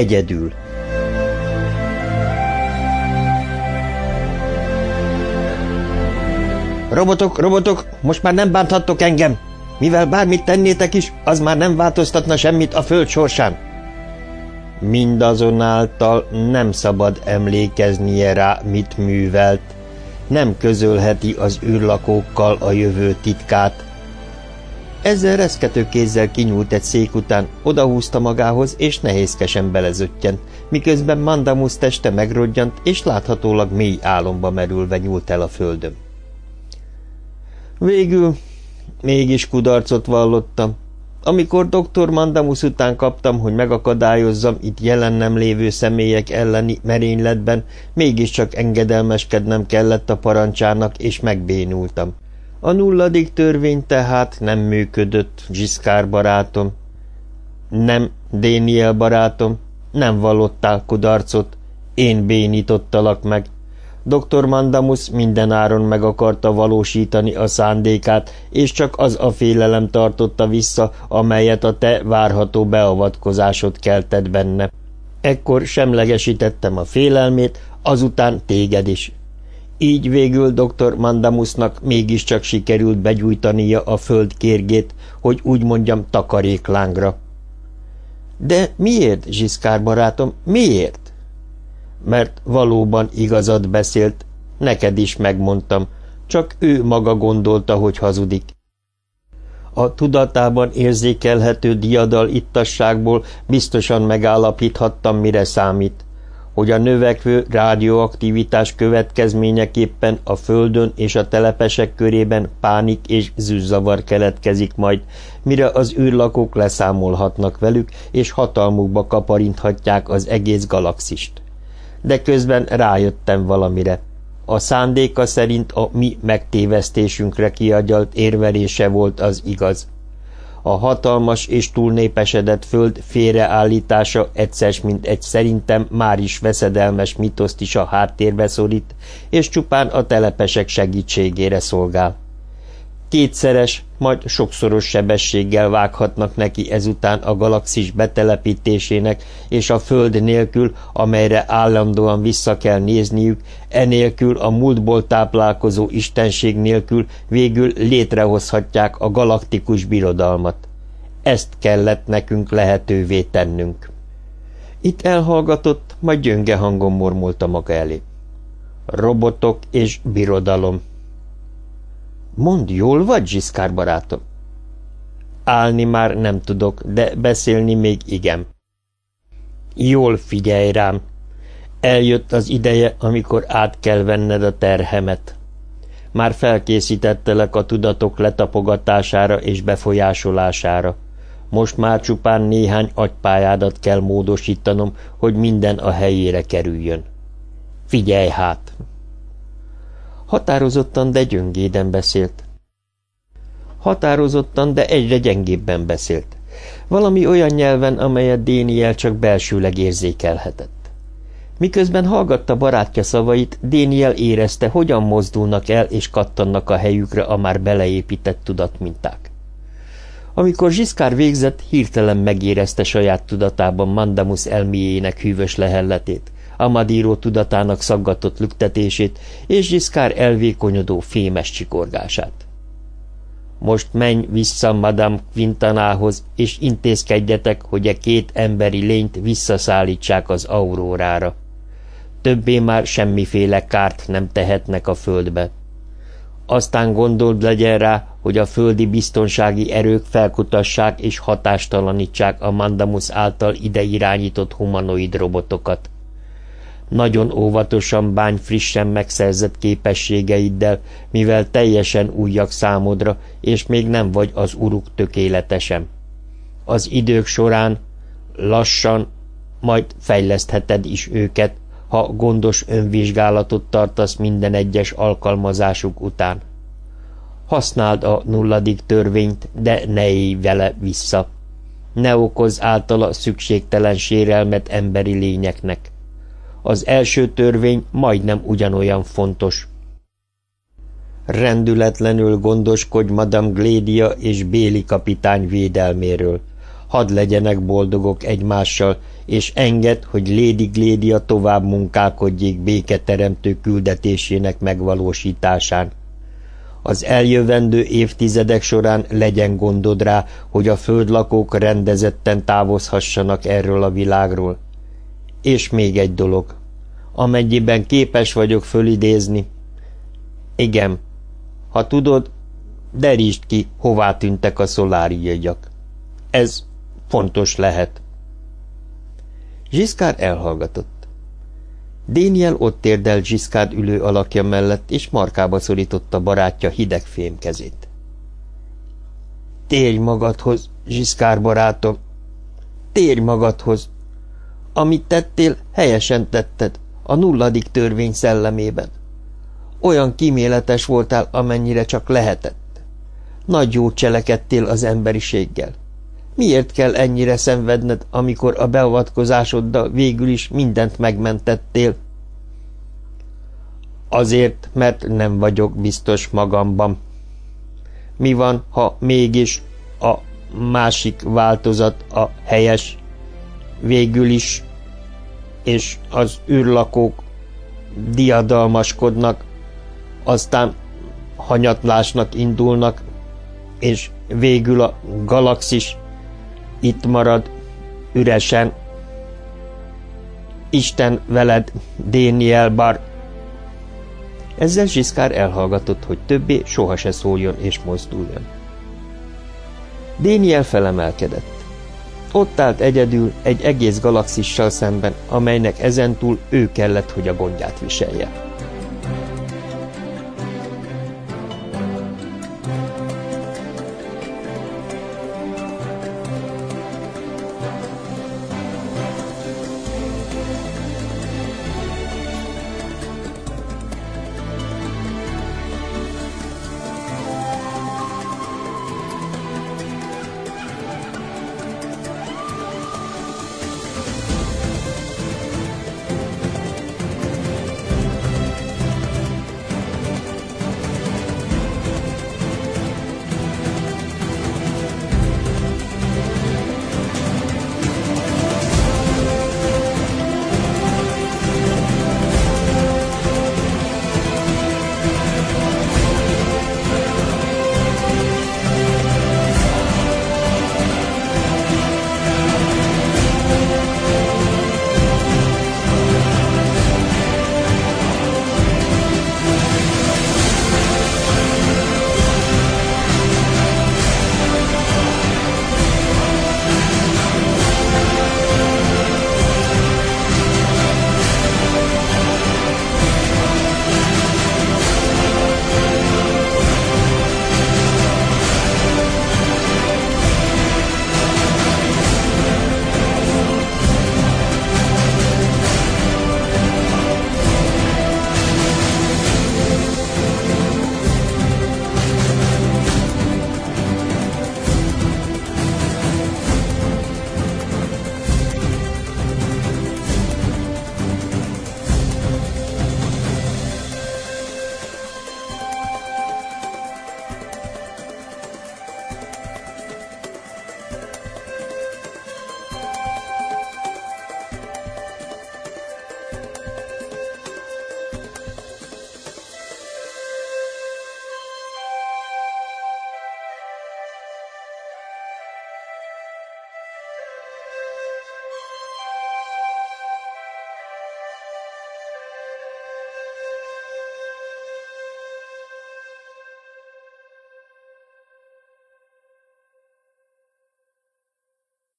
egyedül. Robotok, robotok, most már nem bánthattok engem! Mivel bármit tennétek is, az már nem változtatna semmit a föld sorsán. Mindazonáltal nem szabad emlékeznie rá, mit művelt. Nem közölheti az űrlakókkal a jövő titkát. Ezzel reszkető kézzel kinyúlt egy szék után, odahúzta magához, és nehézkesen belezöttyent, miközben Mandamus teste megrodjant, és láthatólag mély álomba merülve nyúlt el a földön. Végül mégis kudarcot vallottam. Amikor dr. Mandamus után kaptam, hogy megakadályozzam itt jelen nem lévő személyek elleni merényletben, mégiscsak engedelmeskednem kellett a parancsának, és megbénultam. A nulladik törvény tehát nem működött, Giscard barátom. Nem, Déniel barátom, nem vallottál kudarcot, én bénítottalak meg, Dr. Mandamus mindenáron meg akarta valósítani a szándékát, és csak az a félelem tartotta vissza, amelyet a te várható beavatkozásod keltett benne. Ekkor semlegesítettem a félelmét, azután téged is. Így végül dr. Mandamusnak mégiscsak sikerült begyújtania a föld kérgét, hogy úgy mondjam takaréklángra. De miért, Zsiszkár barátom, miért? mert valóban igazat beszélt, neked is megmondtam, csak ő maga gondolta, hogy hazudik. A tudatában érzékelhető diadal ittasságból biztosan megállapíthattam, mire számít, hogy a növekvő rádióaktivitás következményeképpen a földön és a telepesek körében pánik és zűrzavar keletkezik majd, mire az űrlakók leszámolhatnak velük, és hatalmukba kaparinthatják az egész galaxist de közben rájöttem valamire. A szándéka szerint a mi megtévesztésünkre kiagyalt érvelése volt az igaz. A hatalmas és túlnépesedett föld félreállítása egyszer, mint egy szerintem már is veszedelmes mitoszt is a háttérbe szorít, és csupán a telepesek segítségére szolgál. Kétszeres, majd sokszoros sebességgel vághatnak neki ezután a galaxis betelepítésének, és a Föld nélkül, amelyre állandóan vissza kell nézniük, enélkül a múltból táplálkozó istenség nélkül végül létrehozhatják a galaktikus birodalmat. Ezt kellett nekünk lehetővé tennünk. Itt elhallgatott, majd gyönge hangon mormolta maga elé. Robotok és birodalom Mond, jól vagy, Zsiszkár barátom? Állni már nem tudok, de beszélni még igen. Jól figyelj rám. Eljött az ideje, amikor át kell venned a terhemet. Már felkészítettelek a tudatok letapogatására és befolyásolására. Most már csupán néhány agypályádat kell módosítanom, hogy minden a helyére kerüljön. Figyelj hát! Határozottan, de gyöngéden beszélt. Határozottan, de egyre gyengébben beszélt. Valami olyan nyelven, amelyet Déniel csak belsőleg érzékelhetett. Miközben hallgatta barátja szavait, Déniel érezte, hogyan mozdulnak el és kattannak a helyükre a már beleépített tudatminták. Amikor Zsiszkár végzett, hirtelen megérezte saját tudatában Mandamus elméjének hűvös lehelletét, Amadíró tudatának szaggatott lüktetését és Zsiszkár elvékonyodó fémes csikorgását. Most menj vissza Madame Quintanához, és intézkedjetek, hogy a két emberi lényt visszaszállítsák az aurórára. Többé már semmiféle kárt nem tehetnek a földbe. Aztán gondold legyen rá, hogy a földi biztonsági erők felkutassák és hatástalanítsák a Mandamus által ide irányított humanoid robotokat. Nagyon óvatosan bány frissen megszerzett képességeiddel, mivel teljesen újak számodra, és még nem vagy az uruk tökéletesen. Az idők során lassan, majd fejlesztheted is őket, ha gondos önvizsgálatot tartasz minden egyes alkalmazásuk után. Használd a nulladik törvényt, de ne élj vele vissza. Ne okozz általa szükségtelen sérelmet emberi lényeknek. Az első törvény majdnem ugyanolyan fontos. Rendületlenül gondoskodj Madame Glédia és Béli kapitány védelméről. hadd legyenek boldogok egymással, és enged, hogy Lady Glédia tovább munkálkodjék béketeremtő küldetésének megvalósításán. Az eljövendő évtizedek során legyen gondod rá, hogy a földlakók rendezetten távozhassanak erről a világról. És még egy dolog, amennyiben képes vagyok fölidézni. Igen, ha tudod, derítsd ki, hová tűntek a szolári jegyak. Ez fontos lehet. Zsiszkár elhallgatott. Déniel ott térdelt Zsiszkárd ülő alakja mellett, és markába szorította barátja hideg fém kezét. Térj magadhoz, Zsiszkár barátom! Térj magadhoz! Amit tettél, helyesen tetted, a nulladik törvény szellemében. Olyan kíméletes voltál, amennyire csak lehetett. Nagy jót cselekedtél az emberiséggel. Miért kell ennyire szenvedned, amikor a beavatkozásoddal végül is mindent megmentettél? Azért, mert nem vagyok biztos magamban. Mi van, ha mégis a másik változat a helyes, végül is, és az űrlakók diadalmaskodnak, aztán hanyatlásnak indulnak, és végül a galaxis itt marad, üresen. Isten veled, Déniel Bar. Ezzel Zsiszkár elhallgatott, hogy többé soha se szóljon és mozduljon. Déniel felemelkedett. Ott állt egyedül egy egész galaxissal szemben, amelynek ezentúl ő kellett, hogy a gondját viselje.